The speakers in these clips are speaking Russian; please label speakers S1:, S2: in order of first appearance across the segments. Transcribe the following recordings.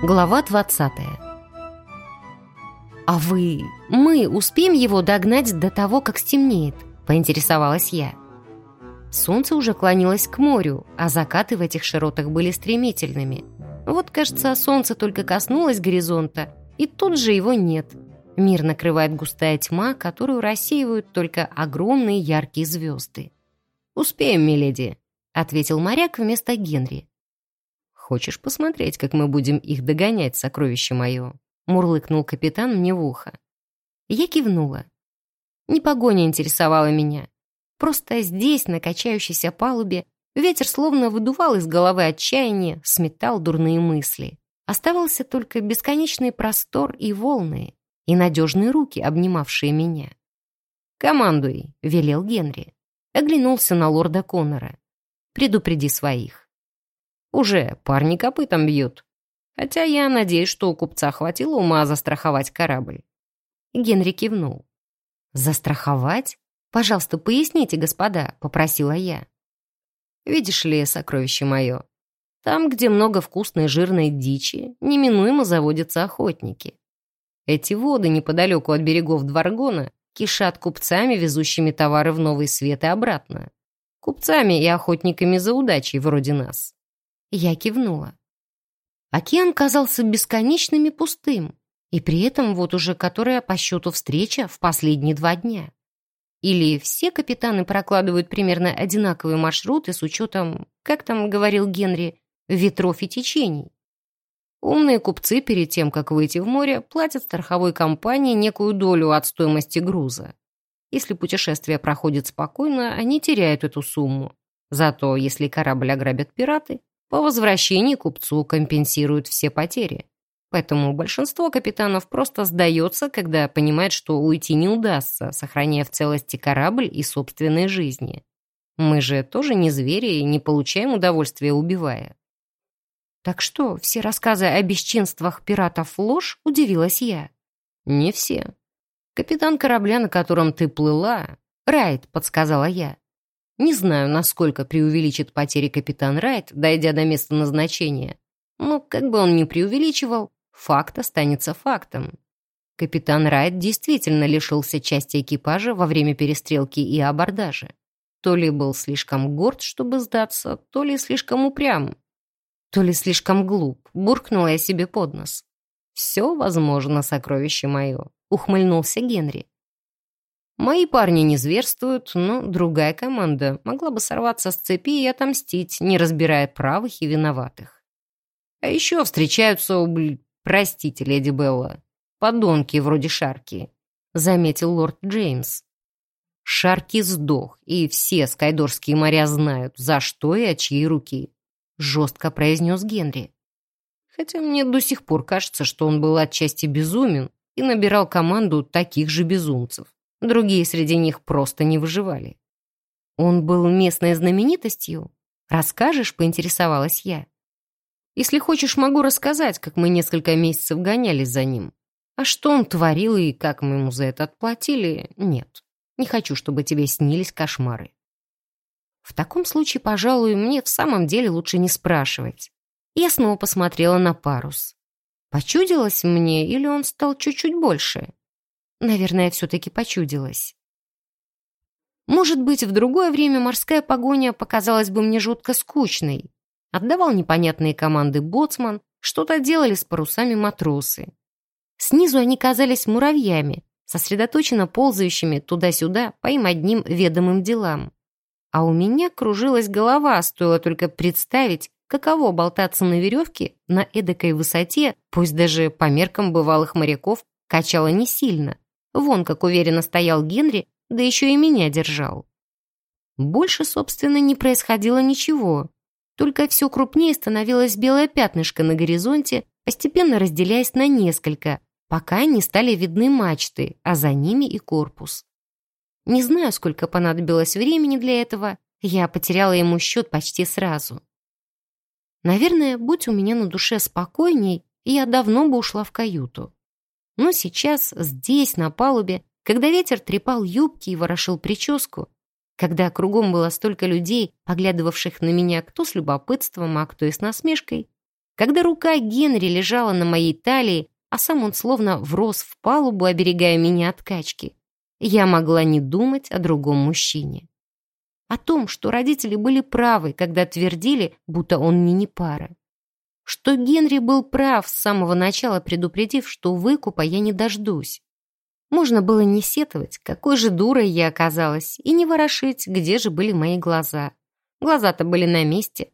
S1: Глава 20 «А вы... мы успеем его догнать до того, как стемнеет?» — поинтересовалась я. Солнце уже клонилось к морю, а закаты в этих широтах были стремительными. Вот, кажется, солнце только коснулось горизонта, и тут же его нет. Мир накрывает густая тьма, которую рассеивают только огромные яркие звезды. «Успеем, миледи», — ответил моряк вместо Генри. «Хочешь посмотреть, как мы будем их догонять, сокровище мое?» Мурлыкнул капитан мне в ухо. Я кивнула. Не погоня интересовала меня. Просто здесь, на качающейся палубе, ветер словно выдувал из головы отчаяние, сметал дурные мысли. Оставался только бесконечный простор и волны, и надежные руки, обнимавшие меня. «Командуй», — велел Генри. Оглянулся на лорда Коннора. «Предупреди своих». Уже парни копытом бьют. Хотя я надеюсь, что у купца хватило ума застраховать корабль. Генри кивнул. «Застраховать? Пожалуйста, поясните, господа», — попросила я. «Видишь ли, сокровище мое, там, где много вкусной жирной дичи, неминуемо заводятся охотники. Эти воды неподалеку от берегов Дваргона кишат купцами, везущими товары в Новый Свет и обратно. Купцами и охотниками за удачей, вроде нас. Я кивнула. Океан казался бесконечным и пустым, и при этом вот уже которая по счету встреча в последние два дня. Или все капитаны прокладывают примерно одинаковые маршруты с учетом, как там говорил Генри, ветров и течений. Умные купцы перед тем, как выйти в море, платят страховой компании некую долю от стоимости груза. Если путешествие проходит спокойно, они теряют эту сумму. Зато если корабль ограбят пираты, по возвращении купцу компенсируют все потери. Поэтому большинство капитанов просто сдается, когда понимает, что уйти не удастся, сохраняя в целости корабль и собственные жизни. Мы же тоже не звери и не получаем удовольствия, убивая. Так что, все рассказы о бесчинствах пиратов ложь, удивилась я. Не все. Капитан корабля, на котором ты плыла, Райт, подсказала я. Не знаю, насколько преувеличит потери капитан Райт, дойдя до места назначения. Но как бы он ни преувеличивал, факт останется фактом. Капитан Райт действительно лишился части экипажа во время перестрелки и абордажа. То ли был слишком горд, чтобы сдаться, то ли слишком упрям, то ли слишком глуп, буркнула я себе под нос. «Все возможно, сокровище мое», — ухмыльнулся Генри. Мои парни не зверствуют, но другая команда могла бы сорваться с цепи и отомстить, не разбирая правых и виноватых. А еще встречаются, бл... простите, леди Белла, подонки вроде Шарки, заметил лорд Джеймс. Шарки сдох, и все скайдорские моря знают, за что и от чьей руки, жестко произнес Генри. Хотя мне до сих пор кажется, что он был отчасти безумен и набирал команду таких же безумцев. Другие среди них просто не выживали. Он был местной знаменитостью? Расскажешь, поинтересовалась я. Если хочешь, могу рассказать, как мы несколько месяцев гонялись за ним. А что он творил и как мы ему за это отплатили, нет. Не хочу, чтобы тебе снились кошмары. В таком случае, пожалуй, мне в самом деле лучше не спрашивать. Я снова посмотрела на парус. Почудилось мне, или он стал чуть-чуть больше? Наверное, все-таки почудилось. Может быть, в другое время морская погоня показалась бы мне жутко скучной. Отдавал непонятные команды боцман, что-то делали с парусами матросы. Снизу они казались муравьями, сосредоточенно ползающими туда-сюда по им одним ведомым делам. А у меня кружилась голова, стоило только представить, каково болтаться на веревке на эдакой высоте, пусть даже по меркам бывалых моряков качало не сильно, Вон как уверенно стоял Генри, да еще и меня держал. Больше, собственно, не происходило ничего. Только все крупнее становилось белое пятнышко на горизонте, постепенно разделяясь на несколько, пока не стали видны мачты, а за ними и корпус. Не знаю, сколько понадобилось времени для этого, я потеряла ему счет почти сразу. Наверное, будь у меня на душе спокойней, я давно бы ушла в каюту. Но сейчас, здесь, на палубе, когда ветер трепал юбки и ворошил прическу, когда кругом было столько людей, поглядывавших на меня кто с любопытством, а кто и с насмешкой, Когда рука Генри лежала на моей талии, а сам он словно врос в палубу, оберегая меня от качки, я могла не думать о другом мужчине. О том, что родители были правы, когда твердили, будто он мне не пара. Что Генри был прав с самого начала, предупредив, что выкупа я не дождусь. Можно было не сетовать, какой же дурой я оказалась, и не ворошить, где же были мои глаза. Глаза-то были на месте.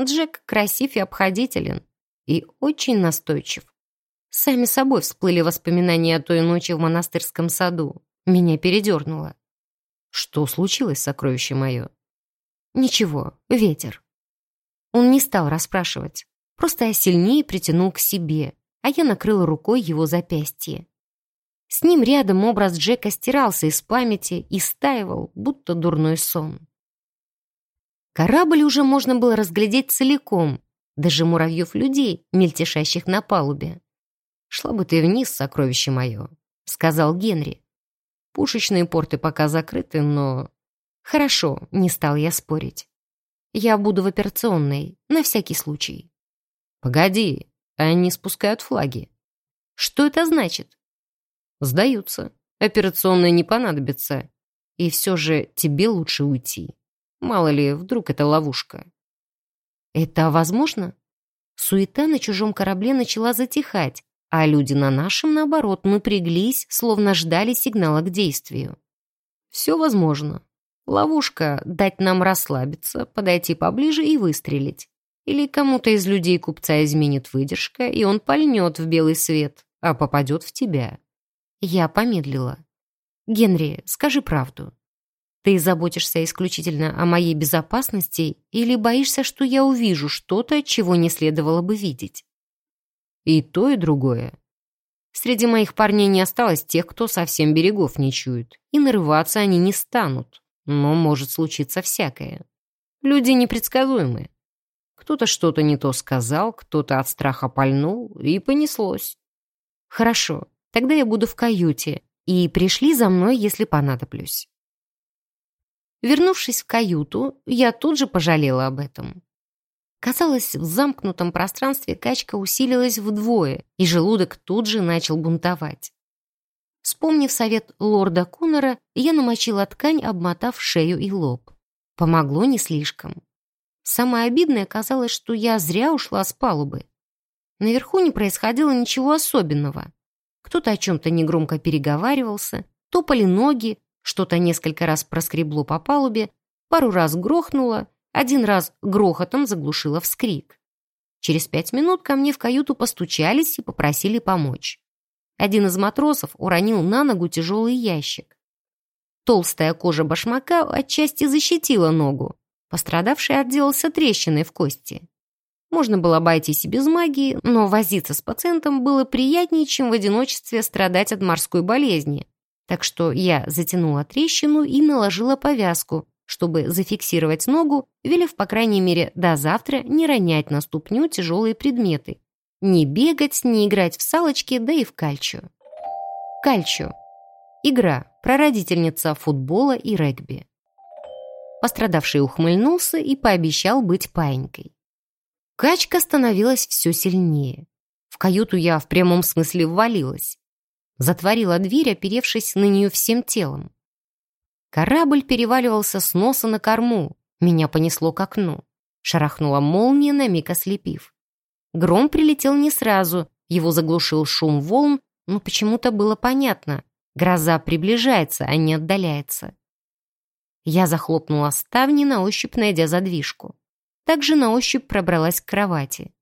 S1: Джек красив и обходителен, и очень настойчив. Сами собой всплыли воспоминания о той ночи в монастырском саду. Меня передернуло. Что случилось, сокровище мое? Ничего, ветер. Он не стал расспрашивать. Просто я сильнее притянул к себе, а я накрыл рукой его запястье. С ним рядом образ Джека стирался из памяти и стаивал, будто дурной сон. Корабль уже можно было разглядеть целиком, даже муравьев-людей, мельтешащих на палубе. «Шла бы ты вниз, сокровище мое», — сказал Генри. Пушечные порты пока закрыты, но... Хорошо, не стал я спорить. Я буду в операционной, на всякий случай. Погоди, они спускают флаги. Что это значит? Сдаются. Операционная не понадобится. И все же тебе лучше уйти. Мало ли, вдруг это ловушка. Это возможно? Суета на чужом корабле начала затихать, а люди на нашем, наоборот, напряглись, словно ждали сигнала к действию. Все возможно. Ловушка — дать нам расслабиться, подойти поближе и выстрелить. Или кому-то из людей купца изменит выдержка, и он пальнет в белый свет, а попадет в тебя. Я помедлила. «Генри, скажи правду. Ты заботишься исключительно о моей безопасности или боишься, что я увижу что-то, чего не следовало бы видеть?» И то, и другое. Среди моих парней не осталось тех, кто совсем берегов не чует. И нарываться они не станут. Но может случиться всякое. Люди непредсказуемые. Кто-то что-то не то сказал, кто-то от страха пальнул, и понеслось. Хорошо, тогда я буду в каюте, и пришли за мной, если понадоблюсь. Вернувшись в каюту, я тут же пожалела об этом. Казалось, в замкнутом пространстве качка усилилась вдвое, и желудок тут же начал бунтовать. Вспомнив совет лорда Куннера, я намочила ткань, обмотав шею и лоб. Помогло не слишком. Самое обидное казалось, что я зря ушла с палубы. Наверху не происходило ничего особенного. Кто-то о чем-то негромко переговаривался, топали ноги, что-то несколько раз проскребло по палубе, пару раз грохнуло, один раз грохотом заглушила вскрик. Через пять минут ко мне в каюту постучались и попросили помочь. Один из матросов уронил на ногу тяжелый ящик. Толстая кожа башмака отчасти защитила ногу. Пострадавший отделался трещиной в кости. Можно было обойтись и без магии, но возиться с пациентом было приятнее, чем в одиночестве страдать от морской болезни. Так что я затянула трещину и наложила повязку, чтобы зафиксировать ногу, велев, по крайней мере, до завтра не ронять на ступню тяжелые предметы. Не бегать, не играть в салочки, да и в кальчо. Кальчо. Игра, прародительница футбола и регби. Пострадавший ухмыльнулся и пообещал быть паинькой. Качка становилась все сильнее. В каюту я в прямом смысле ввалилась. Затворила дверь, оперевшись на нее всем телом. Корабль переваливался с носа на корму. Меня понесло к окну. Шарахнула молния, на миг ослепив. Гром прилетел не сразу, его заглушил шум волн, но почему-то было понятно. Гроза приближается, а не отдаляется. Я захлопнула ставни, на ощупь найдя задвижку. Также на ощупь пробралась к кровати.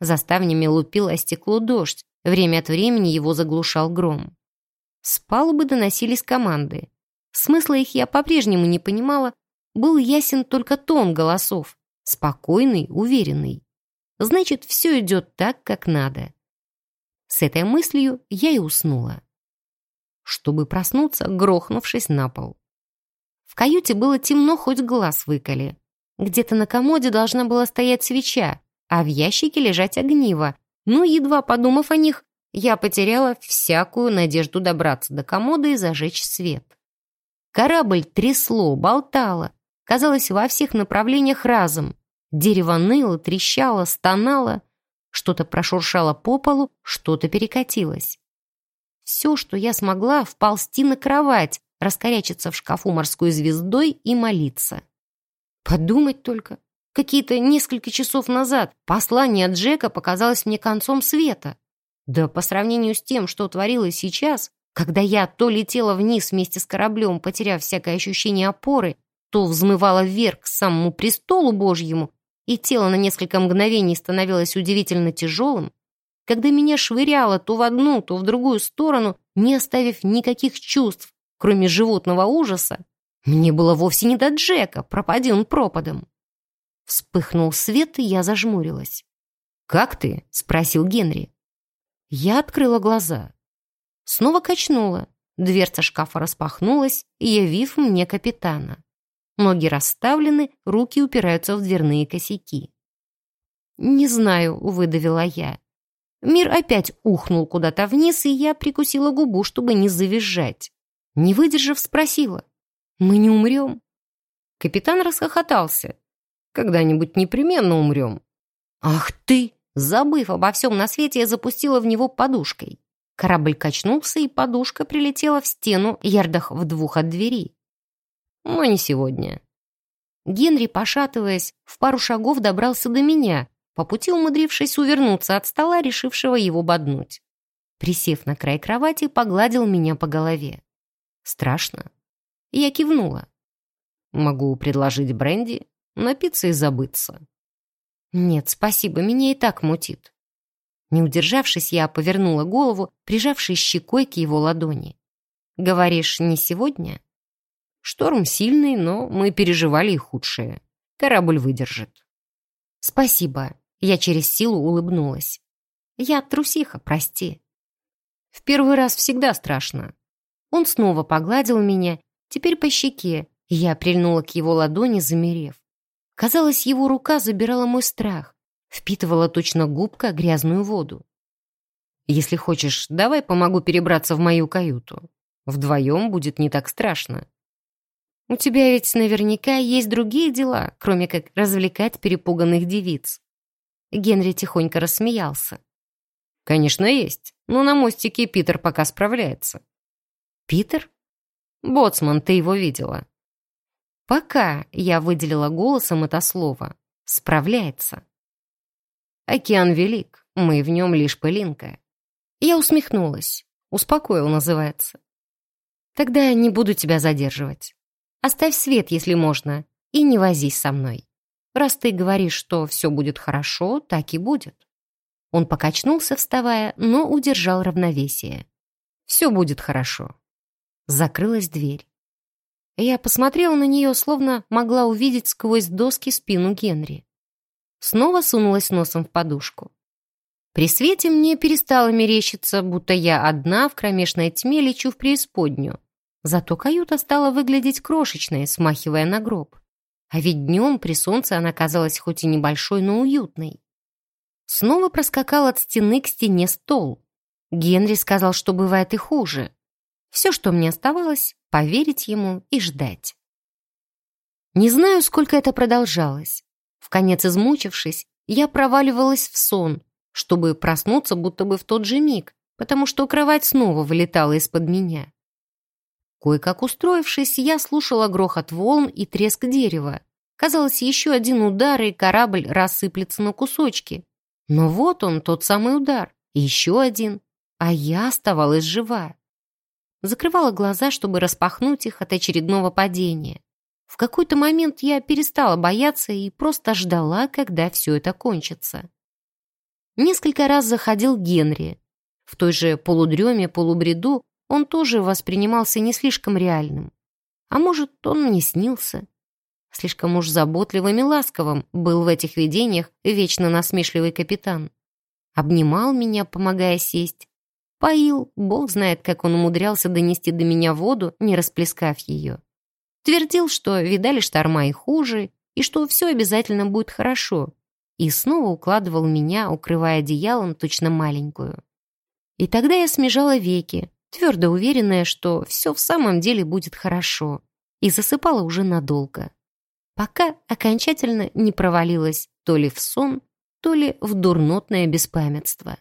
S1: За ставнями лупил о стекло дождь, время от времени его заглушал гром. С палубы доносились команды. Смысла их я по-прежнему не понимала, был ясен только тон голосов, спокойный, уверенный. Значит, все идет так, как надо. С этой мыслью я и уснула. Чтобы проснуться, грохнувшись на пол. В каюте было темно, хоть глаз выколи. Где-то на комоде должна была стоять свеча, а в ящике лежать огниво. Но, едва подумав о них, я потеряла всякую надежду добраться до комода и зажечь свет. Корабль трясло, болтало, казалось, во всех направлениях разом. Дерево ныло, трещало, стонало. Что-то прошуршало по полу, что-то перекатилось. Все, что я смогла, вползти на кровать, раскорячиться в шкафу морской звездой и молиться. Подумать только. Какие-то несколько часов назад послание Джека показалось мне концом света. Да по сравнению с тем, что творилось сейчас, когда я то летела вниз вместе с кораблем, потеряв всякое ощущение опоры, то взмывала вверх к самому престолу Божьему, и тело на несколько мгновений становилось удивительно тяжелым, когда меня швыряло то в одну, то в другую сторону, не оставив никаких чувств, кроме животного ужаса, мне было вовсе не до Джека, пропади он пропадом. Вспыхнул свет, и я зажмурилась. «Как ты?» — спросил Генри. Я открыла глаза. Снова качнула. Дверца шкафа распахнулась, явив мне капитана. Ноги расставлены, руки упираются в дверные косяки. «Не знаю», — выдавила я. Мир опять ухнул куда-то вниз, и я прикусила губу, чтобы не завизжать. Не выдержав, спросила. «Мы не умрем?» Капитан расхохотался. «Когда-нибудь непременно умрем». «Ах ты!» Забыв обо всем на свете, я запустила в него подушкой. Корабль качнулся, и подушка прилетела в стену ярдах в двух от двери. Но не сегодня. Генри, пошатываясь, в пару шагов добрался до меня, по пути умудрившись увернуться от стола, решившего его боднуть. Присев на край кровати, погладил меня по голове. Страшно. Я кивнула. Могу предложить бренди, напиться и забыться. Нет, спасибо, меня и так мутит. Не удержавшись, я повернула голову, прижавшись щекой к его ладони. «Говоришь, не сегодня?» «Шторм сильный, но мы переживали и худшее. Корабль выдержит». «Спасибо», — я через силу улыбнулась. «Я трусиха, прости». «В первый раз всегда страшно. Он снова погладил меня, теперь по щеке, и я прильнула к его ладони, замерев. Казалось, его рука забирала мой страх, впитывала точно губка грязную воду. «Если хочешь, давай помогу перебраться в мою каюту. Вдвоем будет не так страшно». «У тебя ведь наверняка есть другие дела, кроме как развлекать перепуганных девиц». Генри тихонько рассмеялся. «Конечно, есть, но на мостике Питер пока справляется. Питер? Боцман, ты его видела. Пока я выделила голосом это слово. Справляется. Океан велик, мы в нем лишь пылинка. Я усмехнулась. Успокоил, называется. Тогда я не буду тебя задерживать. Оставь свет, если можно, и не возись со мной. Раз ты говоришь, что все будет хорошо, так и будет. Он покачнулся, вставая, но удержал равновесие. Все будет хорошо. Закрылась дверь. Я посмотрела на нее, словно могла увидеть сквозь доски спину Генри. Снова сунулась носом в подушку. При свете мне перестало мерещиться, будто я одна в кромешной тьме лечу в преисподнюю. Зато каюта стала выглядеть крошечной, смахивая на гроб. А ведь днем при солнце она казалась хоть и небольшой, но уютной. Снова проскакал от стены к стене стол. Генри сказал, что бывает и хуже. Все, что мне оставалось, поверить ему и ждать. Не знаю, сколько это продолжалось. В конец измучившись, я проваливалась в сон, чтобы проснуться будто бы в тот же миг, потому что кровать снова вылетала из-под меня. Кое-как устроившись, я слушала грохот волн и треск дерева. Казалось, еще один удар, и корабль рассыплется на кусочки. Но вот он, тот самый удар, еще один, а я оставалась жива закрывала глаза, чтобы распахнуть их от очередного падения. В какой-то момент я перестала бояться и просто ждала, когда все это кончится. Несколько раз заходил Генри. В той же полудреме-полубреду он тоже воспринимался не слишком реальным. А может, он мне снился. Слишком уж заботливым и ласковым был в этих видениях вечно насмешливый капитан. Обнимал меня, помогая сесть, Поил, бог знает, как он умудрялся донести до меня воду, не расплескав ее. Твердил, что видали шторма и хуже, и что все обязательно будет хорошо. И снова укладывал меня, укрывая одеялом точно маленькую. И тогда я смежала веки, твердо уверенная, что все в самом деле будет хорошо, и засыпала уже надолго. Пока окончательно не провалилась то ли в сон, то ли в дурнотное беспамятство.